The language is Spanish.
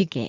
Quique.